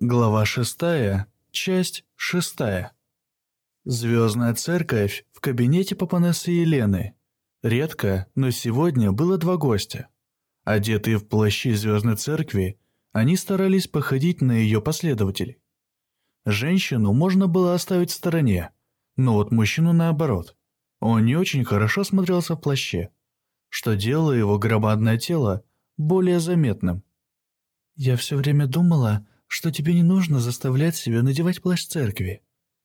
Глава 6, часть 6. Звездная церковь в кабинете Папанессы Елены. Редко, но сегодня было два гостя. Одетые в плащи Звездной церкви, они старались походить на ее последователей. Женщину можно было оставить в стороне, но вот мужчину наоборот. Он не очень хорошо смотрелся в плаще, что делало его громадное тело более заметным. «Я все время думала, что тебе не нужно заставлять себя надевать плащ церкви.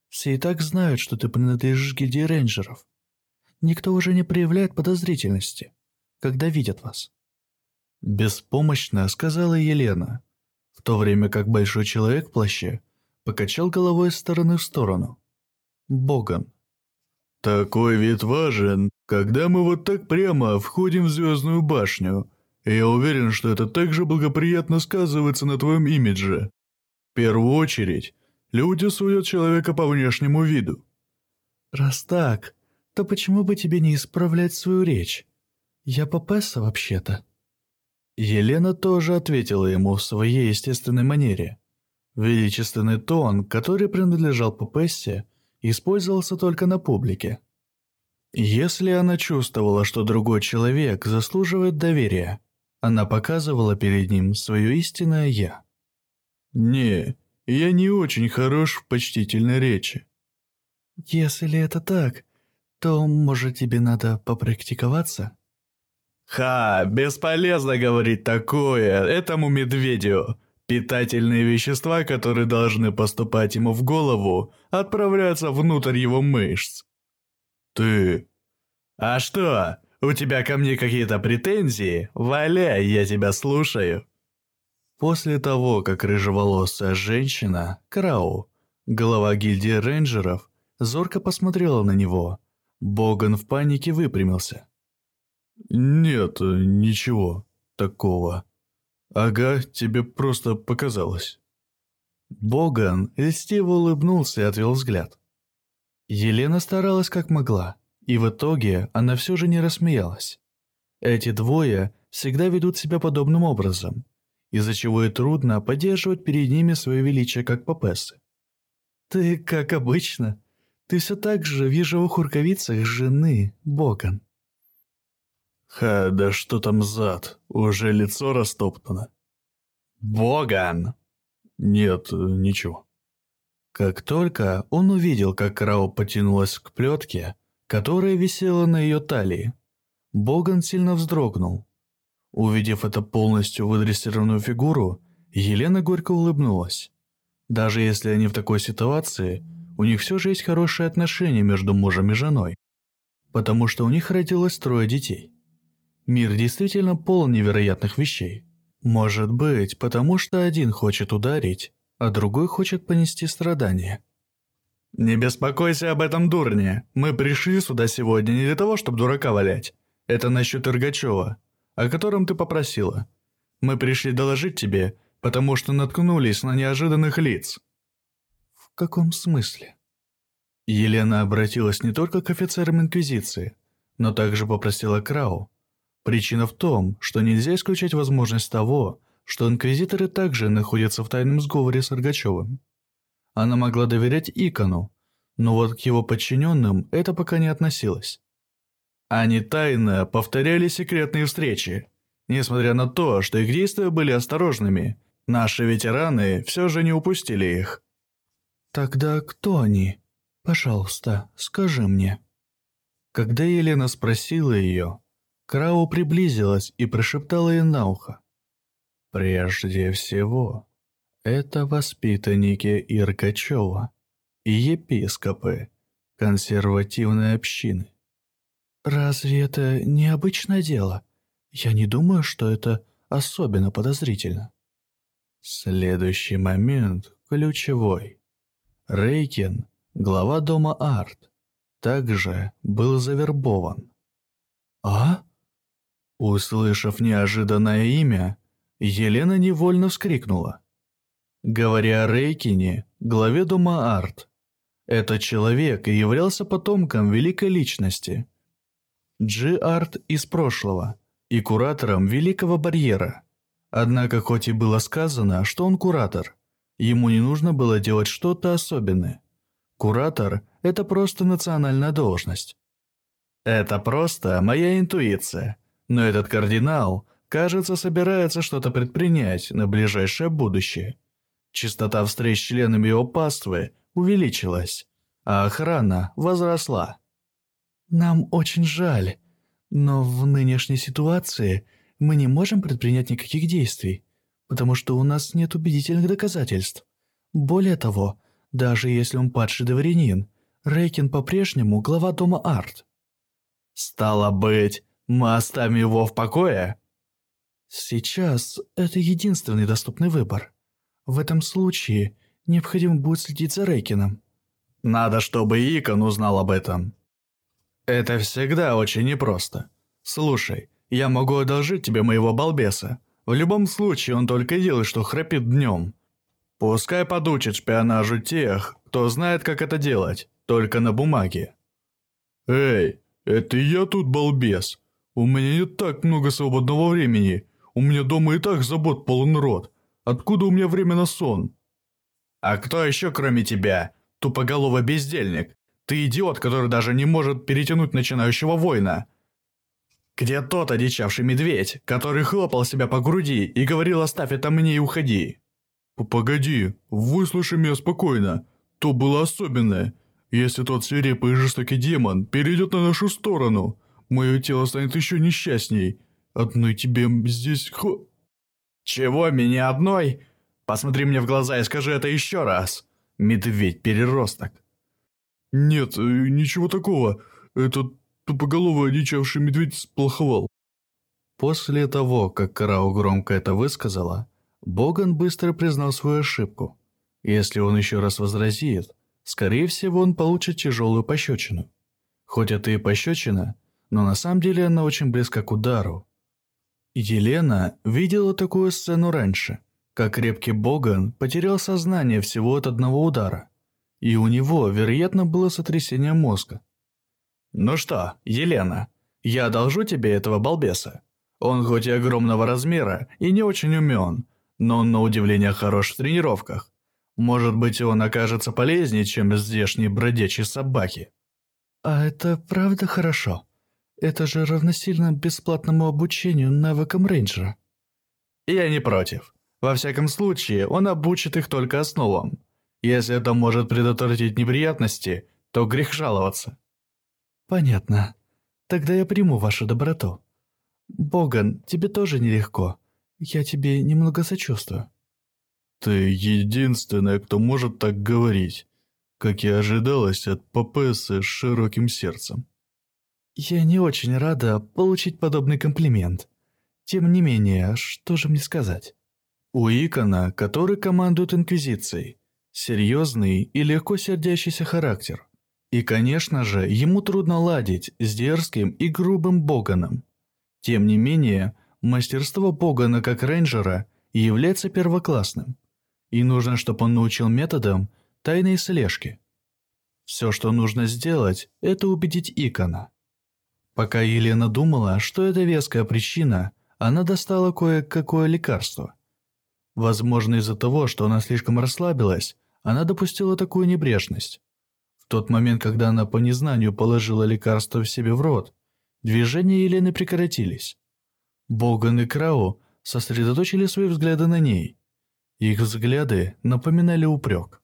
Все и так знают, что ты принадлежишь гильдии рейнджеров. Никто уже не проявляет подозрительности, когда видят вас». Беспомощно сказала Елена, в то время как большой человек в плаще покачал головой из стороны в сторону. Боган. «Такой вид важен, когда мы вот так прямо входим в Звездную башню. Я уверен, что это также благоприятно сказывается на твоем имидже первую очередь, люди судят человека по внешнему виду. Раз так, то почему бы тебе не исправлять свою речь? Я Папесса вообще-то. Елена тоже ответила ему в своей естественной манере. Величественный тон, который принадлежал Папессе, использовался только на публике. Если она чувствовала, что другой человек заслуживает доверия, она показывала перед ним свое истинное «я». «Не, я не очень хорош в почтительной речи». «Если это так, то, может, тебе надо попрактиковаться?» «Ха, бесполезно говорить такое этому медведю. Питательные вещества, которые должны поступать ему в голову, отправляются внутрь его мышц». «Ты...» «А что, у тебя ко мне какие-то претензии? Валяй, я тебя слушаю». После того, как рыжеволосая женщина, Крау, глава гильдии рейнджеров, зорко посмотрела на него, Боган в панике выпрямился. «Нет, ничего такого. Ага, тебе просто показалось». Боган льстиво улыбнулся и отвел взгляд. Елена старалась как могла, и в итоге она все же не рассмеялась. Эти двое всегда ведут себя подобным образом – из-за чего и трудно поддерживать перед ними свое величие как папессы. «Ты, как обычно, ты все так же в ежевых рукавицах жены, Боган». «Ха, да что там зад, уже лицо растоптано». «Боган!» «Нет, ничего». Как только он увидел, как Крау потянулась к плетке, которая висела на ее талии, Боган сильно вздрогнул. Увидев это полностью выдрессированную фигуру, Елена горько улыбнулась. Даже если они в такой ситуации, у них все же есть хорошие отношения между мужем и женой. Потому что у них родилось трое детей. Мир действительно полон невероятных вещей. Может быть, потому что один хочет ударить, а другой хочет понести страдания. «Не беспокойся об этом, дурне. Мы пришли сюда сегодня не для того, чтобы дурака валять. Это насчет Иргачева о котором ты попросила. Мы пришли доложить тебе, потому что наткнулись на неожиданных лиц». «В каком смысле?» Елена обратилась не только к офицерам Инквизиции, но также попросила Крау. Причина в том, что нельзя исключать возможность того, что инквизиторы также находятся в тайном сговоре с Аргачевым. Она могла доверять Икону, но вот к его подчиненным это пока не относилось. Они тайно повторяли секретные встречи. Несмотря на то, что их действия были осторожными, наши ветераны все же не упустили их. «Тогда кто они? Пожалуйста, скажи мне». Когда Елена спросила ее, Крау приблизилась и прошептала ей на ухо. «Прежде всего, это воспитанники Иркачева и епископы консервативной общины. «Разве это необычное дело? Я не думаю, что это особенно подозрительно». Следующий момент ключевой. Рейкин, глава дома Арт, также был завербован. «А?» Услышав неожиданное имя, Елена невольно вскрикнула. Говоря о Рейкине, главе дома Арт, этот человек являлся потомком великой личности – Джи-Арт из прошлого и куратором Великого Барьера. Однако хоть и было сказано, что он куратор, Ему не нужно было делать что-то особенное. Куратор – это просто национальная должность. Это просто моя интуиция. Но этот кардинал, кажется, собирается что-то предпринять на ближайшее будущее. Частота встреч с членами его паствы увеличилась, а охрана возросла. Нам очень жаль, но в нынешней ситуации мы не можем предпринять никаких действий, потому что у нас нет убедительных доказательств. Более того, даже если он падший дворянин, Рейкин по-прежнему глава дома Арт. Стало быть, мы оставим его в покое? Сейчас это единственный доступный выбор. В этом случае необходимо будет следить за Рейкином. Надо, чтобы Икон узнал об этом. Это всегда очень непросто. Слушай, я могу одолжить тебе моего балбеса. В любом случае, он только делает, что храпит днем. Пускай подучит шпионажу тех, кто знает, как это делать, только на бумаге. Эй, «Это я тут балбес. У меня не так много свободного времени. У меня дома и так забот полон рот. Откуда у меня время на сон?» «А кто еще, кроме тебя? Тупоголовый бездельник. Ты идиот, который даже не может перетянуть начинающего воина. Где тот одичавший медведь, который хлопал себя по груди и говорил «оставь это мне и уходи»?» «Погоди, выслушай меня спокойно. То было особенное. Если тот свирепый и жестокий демон перейдет на нашу сторону, мое тело станет еще несчастней. Одной тебе здесь хо... Чего, меня одной? Посмотри мне в глаза и скажи это еще раз. Медведь-переросток. Нет, э, ничего такого. Этот тупоголовый одичавший медведь сплоховал. После того, как Карау громко это высказала, Боган быстро признал свою ошибку. Если он еще раз возразит, скорее всего, он получит тяжелую пощечину. Хоть это и пощечина, но на самом деле она очень близка к удару. Елена видела такую сцену раньше, как крепкий Боган потерял сознание всего от одного удара, и у него, вероятно, было сотрясение мозга. «Ну что, Елена, я одолжу тебе этого балбеса. Он хоть и огромного размера и не очень умен, но он на удивление хорош в тренировках. Может быть, он окажется полезнее, чем здешние бродячие собаки. А это правда хорошо? Это же равносильно бесплатному обучению навыкам рейнджера. Я не против. Во всяком случае, он обучит их только основам. Если это может предотвратить неприятности, то грех жаловаться. Понятно. Тогда я приму вашу доброту. Боган, тебе тоже нелегко. Я тебе немного сочувствую. Ты единственная, кто может так говорить, как и ожидалось от Папессы с широким сердцем. Я не очень рада получить подобный комплимент. Тем не менее, что же мне сказать? У Икона, который командует Инквизицией, серьезный и легко сердящийся характер. И, конечно же, ему трудно ладить с дерзким и грубым Боганом. Тем не менее, мастерство Богана как рейнджера является первоклассным – и нужно, чтобы он научил методам тайной слежки. Все, что нужно сделать, это убедить Икона. Пока Елена думала, что это веская причина, она достала кое-какое лекарство. Возможно, из-за того, что она слишком расслабилась, она допустила такую небрежность. В тот момент, когда она по незнанию положила лекарство в себе в рот, движения Елены прекратились. Боган и Крау сосредоточили свои взгляды на ней. Их взгляды напоминали упрек.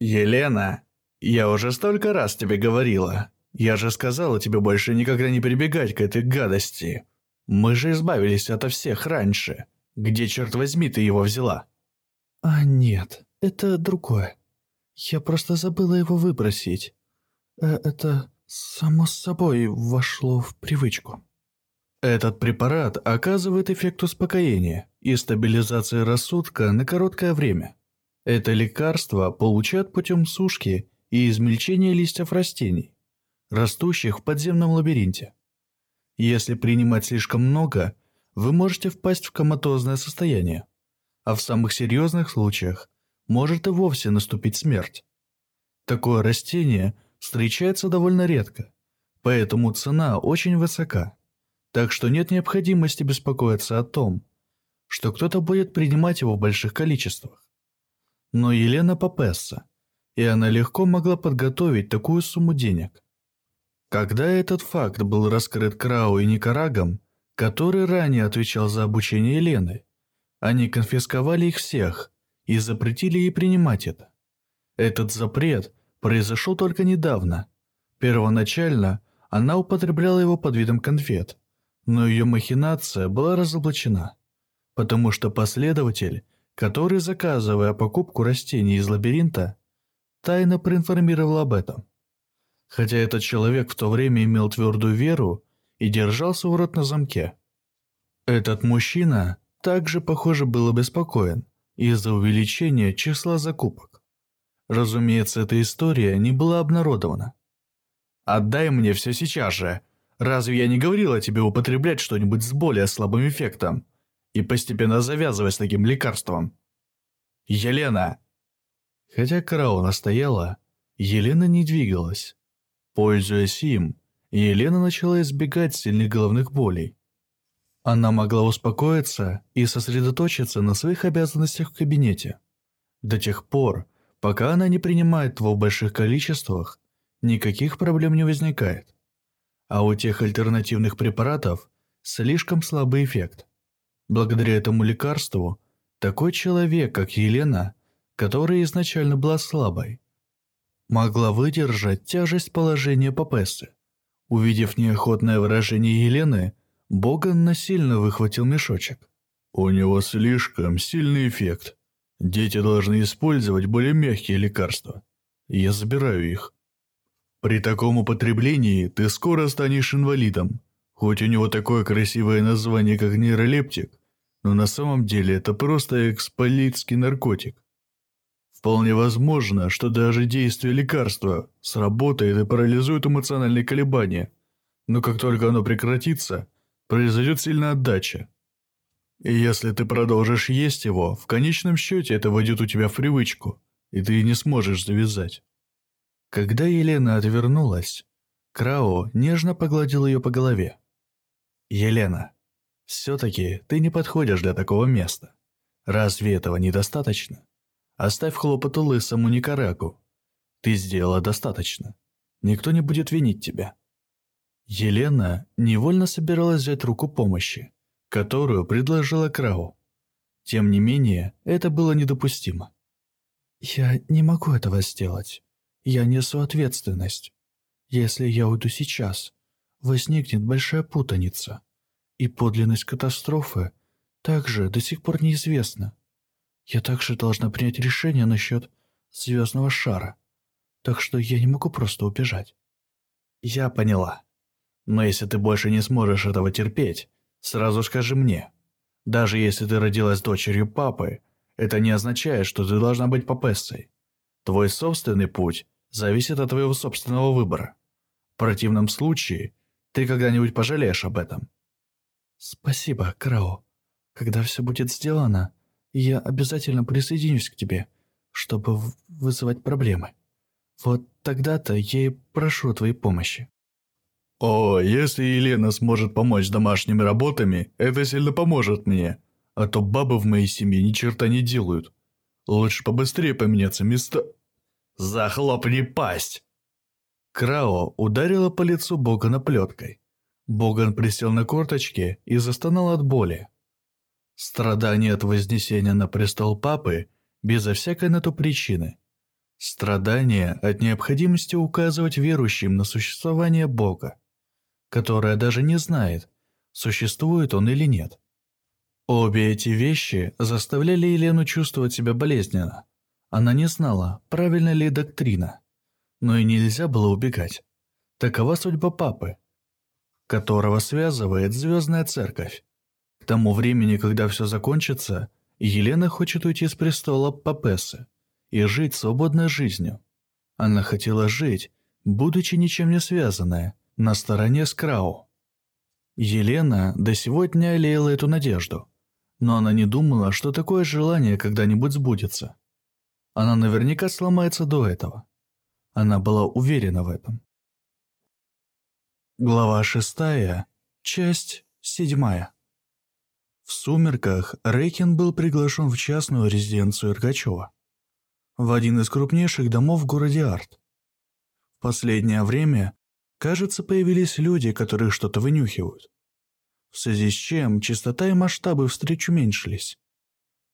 «Елена, я уже столько раз тебе говорила. Я же сказала тебе больше никогда не прибегать к этой гадости. Мы же избавились ото всех раньше. Где, черт возьми, ты его взяла?» «А нет, это другое. Я просто забыла его выбросить. Э, это само собой вошло в привычку». Этот препарат оказывает эффект успокоения и стабилизации рассудка на короткое время. Это лекарство получают путем сушки и измельчения листьев растений, растущих в подземном лабиринте. Если принимать слишком много, вы можете впасть в коматозное состояние, а в самых серьезных случаях может и вовсе наступить смерть. Такое растение встречается довольно редко, поэтому цена очень высока так что нет необходимости беспокоиться о том, что кто-то будет принимать его в больших количествах. но Елена Попесса, и она легко могла подготовить такую сумму денег. Когда этот факт был раскрыт Крау и Никарагом, который ранее отвечал за обучение Елены, они конфисковали их всех и запретили ей принимать это. Этот запрет произошел только недавно. Первоначально она употребляла его под видом конфет, но ее махинация была разоблачена, потому что последователь, который, заказывая покупку растений из лабиринта, тайно проинформировал об этом. Хотя этот человек в то время имел твердую веру и держался у рот на замке. Этот мужчина также, похоже, был обеспокоен из-за увеличения числа закупок. Разумеется, эта история не была обнародована. «Отдай мне все сейчас же. Разве я не говорила тебе употреблять что-нибудь с более слабым эффектом и постепенно завязывать с таким лекарством?» «Елена!» Хотя Карао настояла, Елена не двигалась. Пользуясь им, Елена начала избегать сильных головных болей. Она могла успокоиться и сосредоточиться на своих обязанностях в кабинете. До тех пор, пока она не принимает его в больших количествах, никаких проблем не возникает. А у тех альтернативных препаратов слишком слабый эффект. Благодаря этому лекарству, такой человек, как Елена, которая изначально была слабой, могла выдержать тяжесть положения Папессы. Увидев неохотное выражение Елены, Боган насильно выхватил мешочек. «У него слишком сильный эффект. Дети должны использовать более мягкие лекарства. Я забираю их. При таком употреблении ты скоро станешь инвалидом. Хоть у него такое красивое название, как нейролептик, но на самом деле это просто эксполитский наркотик. Вполне возможно, что даже действие лекарства сработает и парализует эмоциональные колебания, но как только оно прекратится, произойдет сильная отдача. И если ты продолжишь есть его, в конечном счете это войдет у тебя в привычку, и ты не сможешь завязать. Когда Елена отвернулась, Крао нежно погладил ее по голове. «Елена, все-таки ты не подходишь для такого места. Разве этого недостаточно?» Оставь хлопоту лысому Никараку. Ты сделала достаточно. Никто не будет винить тебя». Елена невольно собиралась взять руку помощи, которую предложила Крау. Тем не менее, это было недопустимо. «Я не могу этого сделать. Я несу ответственность. Если я уйду сейчас, возникнет большая путаница, и подлинность катастрофы также до сих пор неизвестна. Я также должна принять решение насчет звездного шара, так что я не могу просто убежать. Я поняла. Но если ты больше не сможешь этого терпеть, сразу скажи мне. Даже если ты родилась дочерью папы, это не означает, что ты должна быть папессой. Твой собственный путь зависит от твоего собственного выбора. В противном случае, ты когда-нибудь пожалеешь об этом. Спасибо, Крао. Когда все будет сделано, я обязательно присоединюсь к тебе, чтобы вызывать проблемы. Вот тогда-то я и прошу твоей помощи». «О, если Елена сможет помочь домашними работами, это сильно поможет мне. А то бабы в моей семье ни черта не делают. Лучше побыстрее поменяться места...» «Захлопни пасть!» Крао ударила по лицу Богана плеткой. Боган присел на корточки и застонал от боли. Страдание от вознесения на престол папы безо всякой на то причины. Страдание от необходимости указывать верующим на существование Бога, которое даже не знает, существует он или нет. Обе эти вещи заставляли Елену чувствовать себя болезненно. Она не знала, правильно ли доктрина. Но и нельзя было убегать. Такова судьба папы, которого связывает звездная церковь тому времени, когда все закончится, Елена хочет уйти с престола Папесы и жить свободной жизнью. Она хотела жить, будучи ничем не связанная, на стороне Скрау. Елена до сегодня лелеяла эту надежду, но она не думала, что такое желание когда-нибудь сбудется. Она наверняка сломается до этого. Она была уверена в этом. Глава шестая, часть седьмая. В сумерках Рейкин был приглашен в частную резиденцию Иргачева. в один из крупнейших домов в городе Арт. В последнее время, кажется, появились люди, которые что-то вынюхивают. В связи с чем частота и масштабы встреч уменьшились.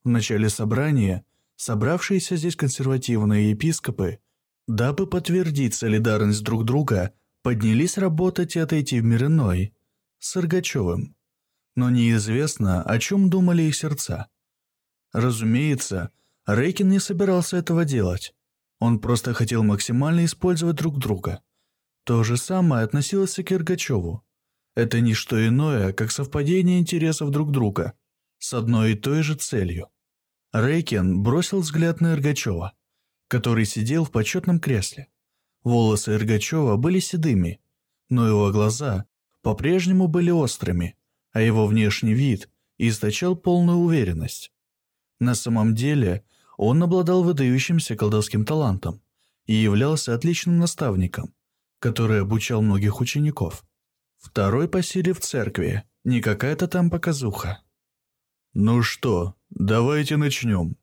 В начале собрания собравшиеся здесь консервативные епископы, дабы подтвердить солидарность друг друга, поднялись работать и отойти в мир иной, с Иргачевым. Но неизвестно, о чем думали их сердца. Разумеется, Рейкин не собирался этого делать. Он просто хотел максимально использовать друг друга. То же самое относилось и к Иргачеву. Это не что иное, как совпадение интересов друг друга с одной и той же целью. Рейкин бросил взгляд на Иргачева, который сидел в почетном кресле. Волосы Иргачева были седыми, но его глаза по-прежнему были острыми, а его внешний вид источал полную уверенность. На самом деле он обладал выдающимся колдовским талантом и являлся отличным наставником, который обучал многих учеников. Второй по силе в церкви, не какая-то там показуха. «Ну что, давайте начнем.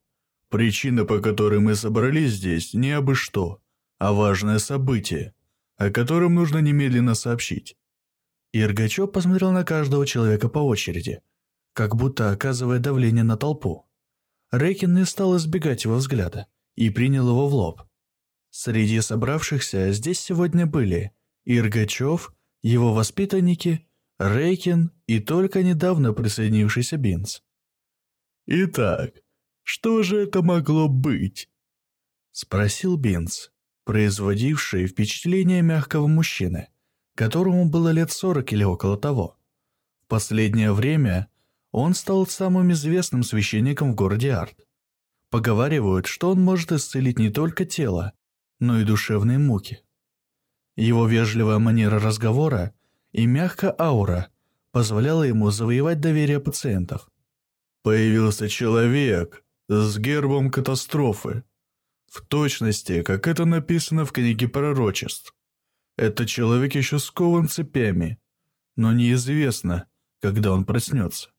Причина, по которой мы собрались здесь, не абы что, а важное событие, о котором нужно немедленно сообщить». Иргачев посмотрел на каждого человека по очереди, как будто оказывая давление на толпу. Рейкин не стал избегать его взгляда и принял его в лоб. Среди собравшихся здесь сегодня были Иргачев, его воспитанники, Рейкин и только недавно присоединившийся Бинц. «Итак, что же это могло быть?» Спросил Бинц, производивший впечатление мягкого мужчины, которому было лет сорок или около того. В последнее время он стал самым известным священником в городе Арт. Поговаривают, что он может исцелить не только тело, но и душевные муки. Его вежливая манера разговора и мягкая аура позволяла ему завоевать доверие пациентов. Появился человек с гербом катастрофы. В точности, как это написано в книге пророчеств. Этот человек еще скован цепями, но неизвестно, когда он проснется.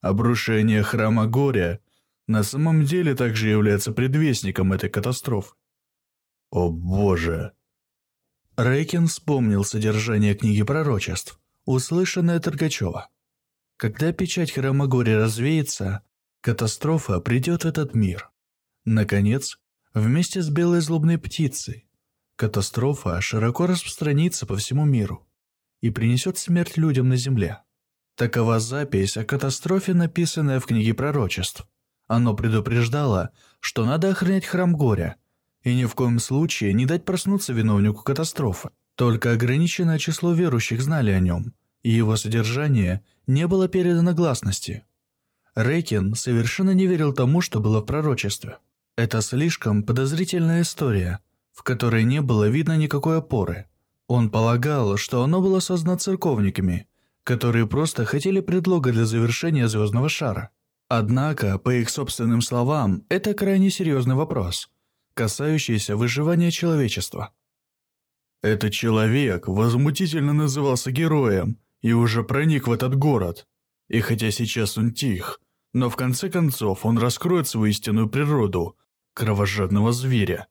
Обрушение храма горя на самом деле также является предвестником этой катастрофы. О боже! Рейкин вспомнил содержание книги пророчеств, услышанное Торгачева. Когда печать храма горя развеется, катастрофа придет в этот мир. Наконец, вместе с белой злобной птицей, катастрофа широко распространится по всему миру и принесет смерть людям на земле. Такова запись о катастрофе, написанная в книге пророчеств. Оно предупреждало, что надо охранять храм горя и ни в коем случае не дать проснуться виновнику катастрофы. Только ограниченное число верующих знали о нем, и его содержание не было передано гласности. Рейкин совершенно не верил тому, что было в пророчестве. Это слишком подозрительная история, в которой не было видно никакой опоры. Он полагал, что оно было создано церковниками – которые просто хотели предлога для завершения звездного шара. Однако, по их собственным словам, это крайне серьезный вопрос, касающийся выживания человечества. Этот человек возмутительно назывался героем и уже проник в этот город. И хотя сейчас он тих, но в конце концов он раскроет свою истинную природу, кровожадного зверя.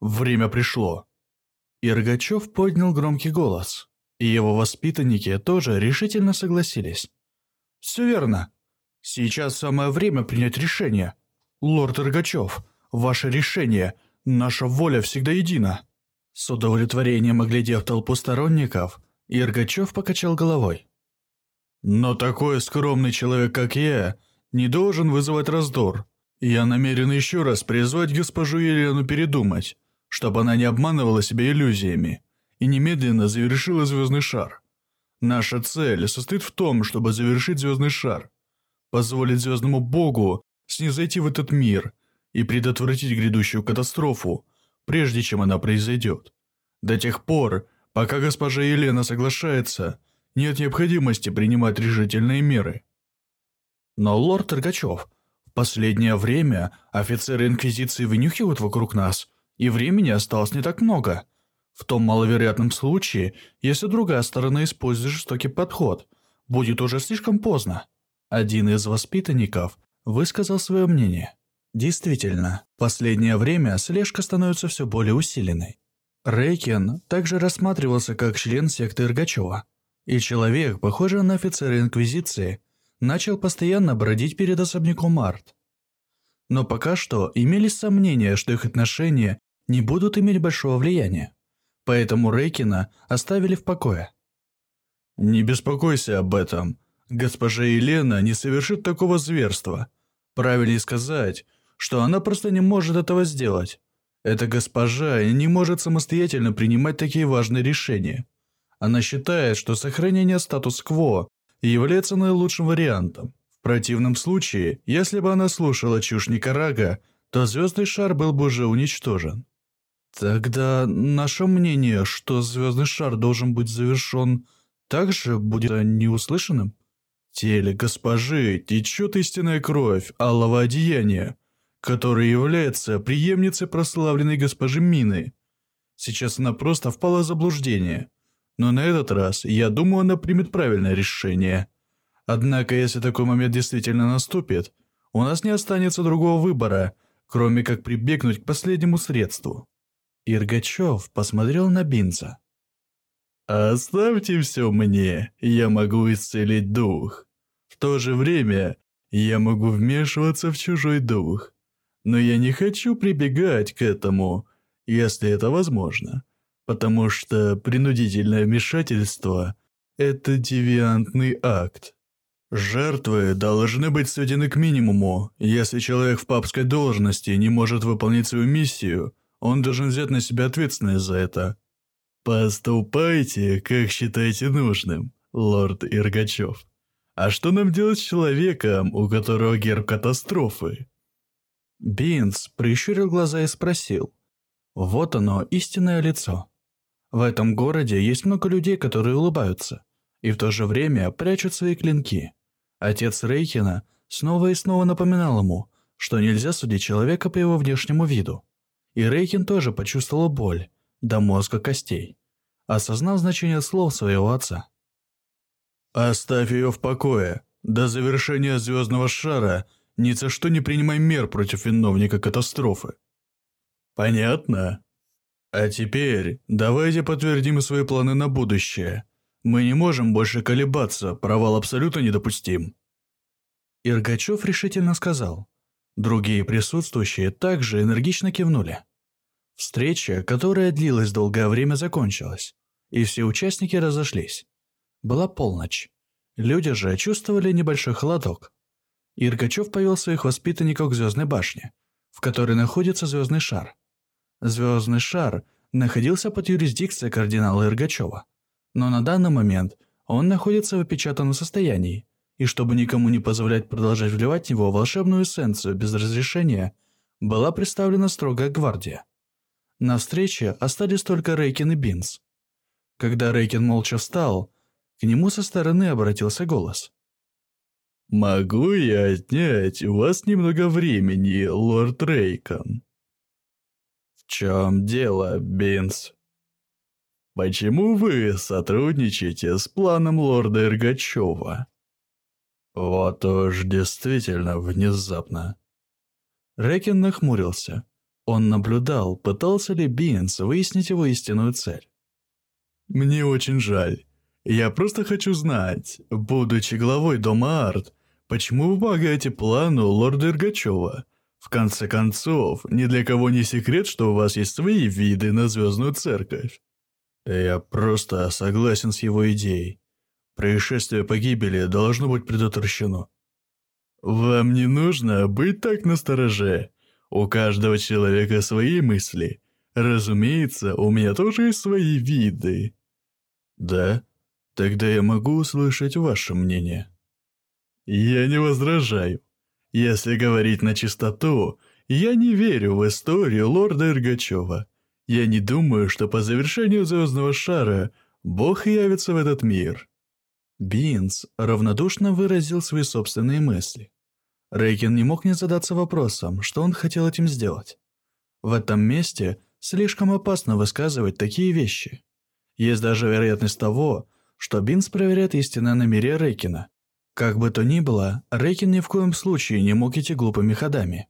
Время пришло. Иргачев поднял громкий голос и его воспитанники тоже решительно согласились. «Все верно. Сейчас самое время принять решение. Лорд Рогачев, ваше решение, наша воля всегда едина». С удовлетворением оглядев толпу сторонников, Иргачев покачал головой. «Но такой скромный человек, как я, не должен вызывать раздор. Я намерен еще раз призвать госпожу Елену передумать, чтобы она не обманывала себя иллюзиями и немедленно завершила звездный шар. Наша цель состоит в том, чтобы завершить звездный шар, позволить звездному богу снизойти в этот мир и предотвратить грядущую катастрофу, прежде чем она произойдет. До тех пор, пока госпожа Елена соглашается, нет необходимости принимать решительные меры. Но, лорд Торгачев, в последнее время офицеры Инквизиции вынюхивают вокруг нас, и времени осталось не так много. В том маловероятном случае, если другая сторона использует жестокий подход, будет уже слишком поздно. Один из воспитанников высказал свое мнение. Действительно, в последнее время слежка становится все более усиленной. Рейкен также рассматривался как член секты Иргачева, и человек, похожий на офицера Инквизиции, начал постоянно бродить перед особняком Март. Но пока что имелись сомнения, что их отношения не будут иметь большого влияния, поэтому Рейкина оставили в покое. «Не беспокойся об этом. Госпожа Елена не совершит такого зверства. Правильнее сказать, что она просто не может этого сделать. Эта госпожа не может самостоятельно принимать такие важные решения. Она считает, что сохранение статус-кво является наилучшим вариантом. В противном случае, если бы она слушала чушь Никарага, то звездный шар был бы уже уничтожен. Тогда наше мнение, что звездный шар должен быть завершен, также будет неуслышанным? В теле госпожи течет истинная кровь алого одеяния, которая является преемницей прославленной госпожи Мины. Сейчас она просто впала в заблуждение. Но на этот раз, я думаю, она примет правильное решение. Однако, если такой момент действительно наступит, у нас не останется другого выбора, кроме как прибегнуть к последнему средству. Иргачев посмотрел на Бинца. «Оставьте все мне, я могу исцелить дух. В то же время я могу вмешиваться в чужой дух. Но я не хочу прибегать к этому, если это возможно, потому что принудительное вмешательство – это девиантный акт. Жертвы должны быть сведены к минимуму. Если человек в папской должности не может выполнить свою миссию, он должен взять на себя ответственность за это. Поступайте, как считаете нужным, лорд Иргачев. А что нам делать с человеком, у которого герб катастрофы? Бинс прищурил глаза и спросил. Вот оно, истинное лицо. В этом городе есть много людей, которые улыбаются, и в то же время прячут свои клинки. Отец Рейхина снова и снова напоминал ему, что нельзя судить человека по его внешнему виду. И Рейхин тоже почувствовал боль, до мозга костей, осознав значение слов своего отца. «Оставь ее в покое. До завершения звездного шара – ни за что не принимай мер против виновника катастрофы. Понятно? А теперь давайте подтвердим свои планы на будущее. Мы не можем больше колебаться, провал абсолютно недопустим. Иргачев решительно сказал. Другие присутствующие также энергично кивнули. Встреча, которая длилась долгое время, закончилась, и все участники разошлись. Была полночь. Люди же чувствовали небольшой холодок. Иргачев повел своих воспитанников к Звездной башне, в которой находится Звездный шар. Звездный шар находился под юрисдикцией кардинала Иргачева, но на данный момент он находится в опечатанном состоянии, и чтобы никому не позволять продолжать вливать в него волшебную эссенцию без разрешения, была представлена строгая гвардия. На встрече остались только Рейкин и Бинс. Когда Рейкин молча встал, к нему со стороны обратился голос. «Могу я отнять у вас немного времени, лорд Рейкон?» «В чем дело, Бинс?» «Почему вы сотрудничаете с планом лорда Иргачева?» «Вот уж действительно внезапно». Рейкин нахмурился. Он наблюдал, пытался ли Бинс выяснить его истинную цель. «Мне очень жаль. Я просто хочу знать, будучи главой Дома Арт, Почему вы помогаете плану лорда Иргачева? В конце концов, ни для кого не секрет, что у вас есть свои виды на Звездную Церковь. Я просто согласен с его идеей. Происшествие погибели должно быть предотвращено. Вам не нужно быть так настороже. У каждого человека свои мысли. Разумеется, у меня тоже есть свои виды. Да? Тогда я могу услышать ваше мнение. Я не возражаю. Если говорить на чистоту, я не верю в историю лорда Иргачева. Я не думаю, что по завершению Звездного Шара Бог явится в этот мир. Бинс равнодушно выразил свои собственные мысли. Рейкин не мог не задаться вопросом, что он хотел этим сделать. В этом месте слишком опасно высказывать такие вещи. Есть даже вероятность того, что Бинс проверяет истинное намерение Рейкина как бы то ни было, Рейкин ни в коем случае не мог идти глупыми ходами.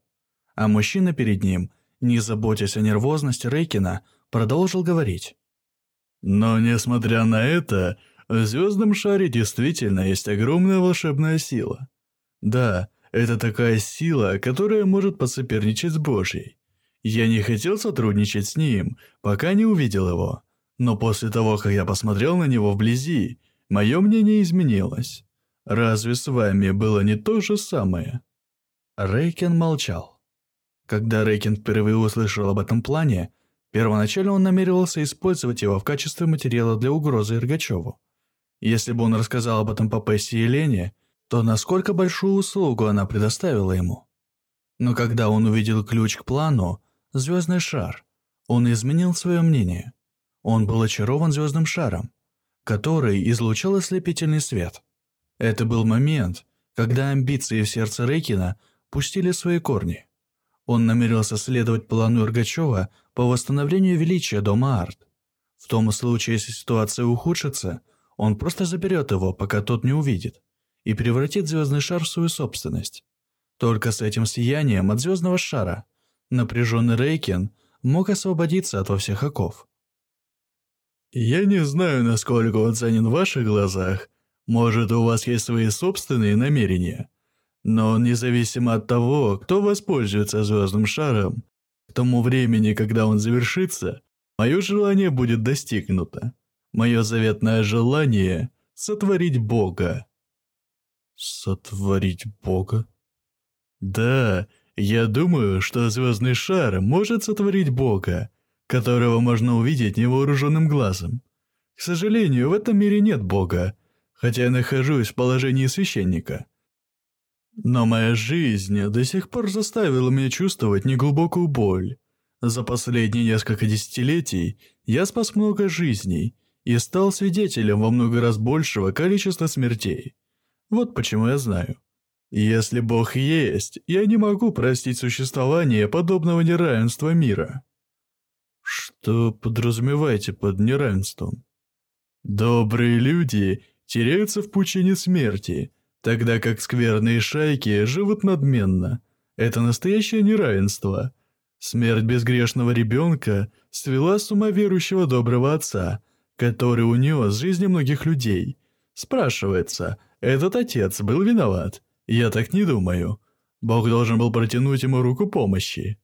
А мужчина перед ним, не заботясь о нервозности Рейкина, продолжил говорить. «Но несмотря на это, в звездном шаре действительно есть огромная волшебная сила. Да, это такая сила, которая может посоперничать с Божьей. Я не хотел сотрудничать с ним, пока не увидел его. Но после того, как я посмотрел на него вблизи, мое мнение изменилось. Разве с вами было не то же самое?» Рейкен молчал. Когда Рейкен впервые услышал об этом плане, первоначально он намеревался использовать его в качестве материала для угрозы Иргачеву. Если бы он рассказал об этом Папессе и Лене, то насколько большую услугу она предоставила ему. Но когда он увидел ключ к плану, звездный шар, он изменил свое мнение. Он был очарован звездным шаром, который излучал ослепительный свет. Это был момент, когда амбиции в сердце Рейкина пустили свои корни. Он намерился следовать плану Иргачева по восстановлению величия дома Арт. В том случае, если ситуация ухудшится, он просто заберет его, пока тот не увидит, и превратит звездный шар в свою собственность. Только с этим сиянием от звездного шара напряженный Рейкен мог освободиться от во всех оков. «Я не знаю, насколько он ценен в ваших глазах. Может, у вас есть свои собственные намерения. Но независимо от того, кто воспользуется звездным шаром, к тому времени, когда он завершится, мое желание будет достигнуто. Мое заветное желание — сотворить Бога». «Сотворить Бога?» «Да, я думаю, что звездный шар может сотворить Бога, которого можно увидеть невооруженным глазом. К сожалению, в этом мире нет Бога, хотя я нахожусь в положении священника. Но моя жизнь до сих пор заставила меня чувствовать неглубокую боль. За последние несколько десятилетий я спас много жизней и стал свидетелем во много раз большего количества смертей. Вот почему я знаю. Если Бог есть, я не могу простить существование подобного неравенства мира. Что подразумеваете под неравенством? Добрые люди теряются в пучине смерти, тогда как скверные шайки живут надменно. Это настоящее неравенство. Смерть безгрешного ребенка свела с ума верующего доброго отца – который унес жизни многих людей. Спрашивается, этот отец был виноват? Я так не думаю. Бог должен был протянуть ему руку помощи.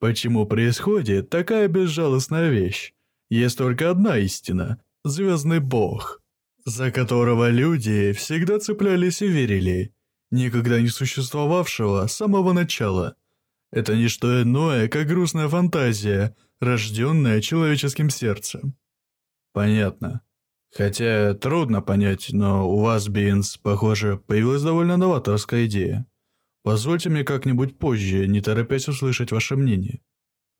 Почему происходит такая безжалостная вещь? Есть только одна истина – Звездный Бог, за которого люди всегда цеплялись и верили, никогда не существовавшего с самого начала. Это не что иное, как грустная фантазия, рожденная человеческим сердцем. Понятно. Хотя трудно понять, но у вас, Бинс, похоже, появилась довольно новаторская идея. Позвольте мне как-нибудь позже, не торопясь услышать ваше мнение.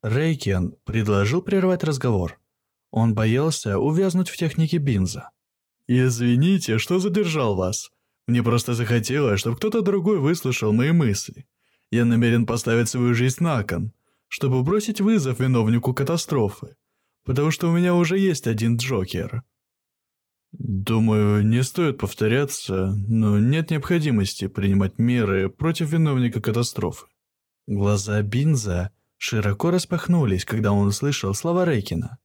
Рейкен предложил прервать разговор. Он боялся увязнуть в технике Бинза. «Извините, что задержал вас. Мне просто захотелось, чтобы кто-то другой выслушал мои мысли. Я намерен поставить свою жизнь на кон, чтобы бросить вызов виновнику катастрофы потому что у меня уже есть один Джокер. Думаю, не стоит повторяться, но нет необходимости принимать меры против виновника катастрофы. Глаза Бинза широко распахнулись, когда он услышал слова Рейкина.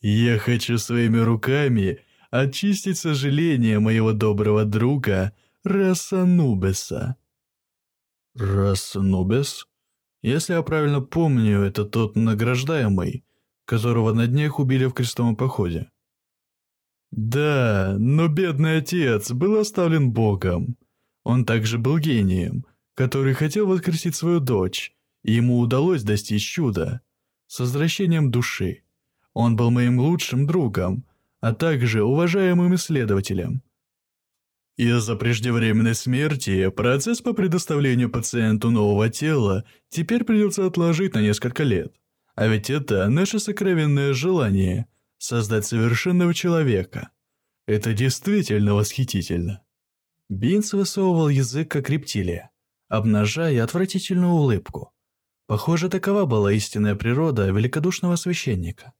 «Я хочу своими руками очистить сожаление моего доброго друга Рассанубеса». Рассанубес? Если я правильно помню, это тот награждаемый, которого на днях убили в крестовом походе. Да, но бедный отец был оставлен Богом. Он также был гением, который хотел воскресить свою дочь, и ему удалось достичь чуда с возвращением души. Он был моим лучшим другом, а также уважаемым исследователем. Из-за преждевременной смерти процесс по предоставлению пациенту нового тела теперь придется отложить на несколько лет. А ведь это наше сокровенное желание – создать совершенного человека. Это действительно восхитительно. Бинс высовывал язык как рептилия, обнажая отвратительную улыбку. Похоже, такова была истинная природа великодушного священника.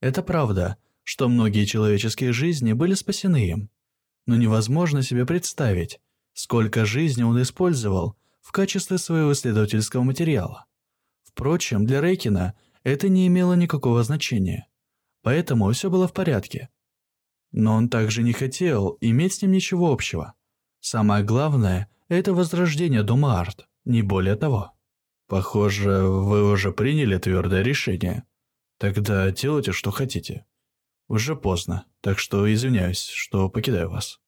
Это правда, что многие человеческие жизни были спасены им, но невозможно себе представить, сколько жизней он использовал в качестве своего исследовательского материала. Впрочем, для Рейкина это не имело никакого значения, поэтому все было в порядке. Но он также не хотел иметь с ним ничего общего. Самое главное – это возрождение Дома Арт, не более того. Похоже, вы уже приняли твердое решение. Тогда делайте, что хотите. Уже поздно, так что извиняюсь, что покидаю вас.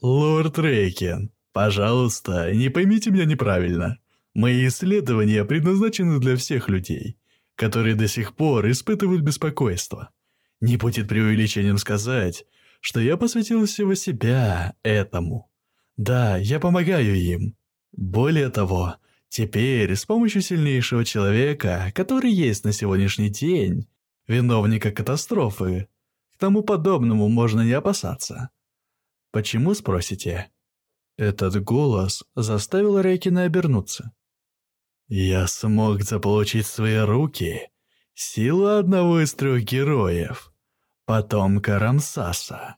Лорд Рейкен, пожалуйста, не поймите меня неправильно. Мои исследования предназначены для всех людей, которые до сих пор испытывают беспокойство. Не будет преувеличением сказать, что я посвятил всего себя этому. Да, я помогаю им. Более того, теперь с помощью сильнейшего человека, который есть на сегодняшний день, виновника катастрофы, к тому подобному можно не опасаться. Почему, спросите? Этот голос заставил Рейкина обернуться. Я смог заполучить в свои руки силу одного из трех героев, потомка Рамсаса.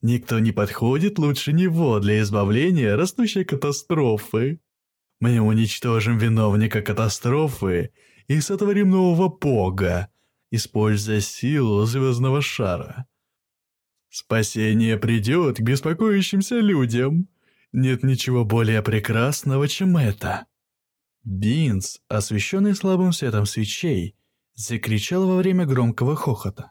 Никто не подходит лучше него для избавления растущей катастрофы. Мы уничтожим виновника катастрофы и сотворим нового бога, используя силу звездного шара. Спасение придет к беспокоящимся людям. Нет ничего более прекрасного, чем это. Бинс, освещенный слабым светом свечей, закричал во время громкого хохота.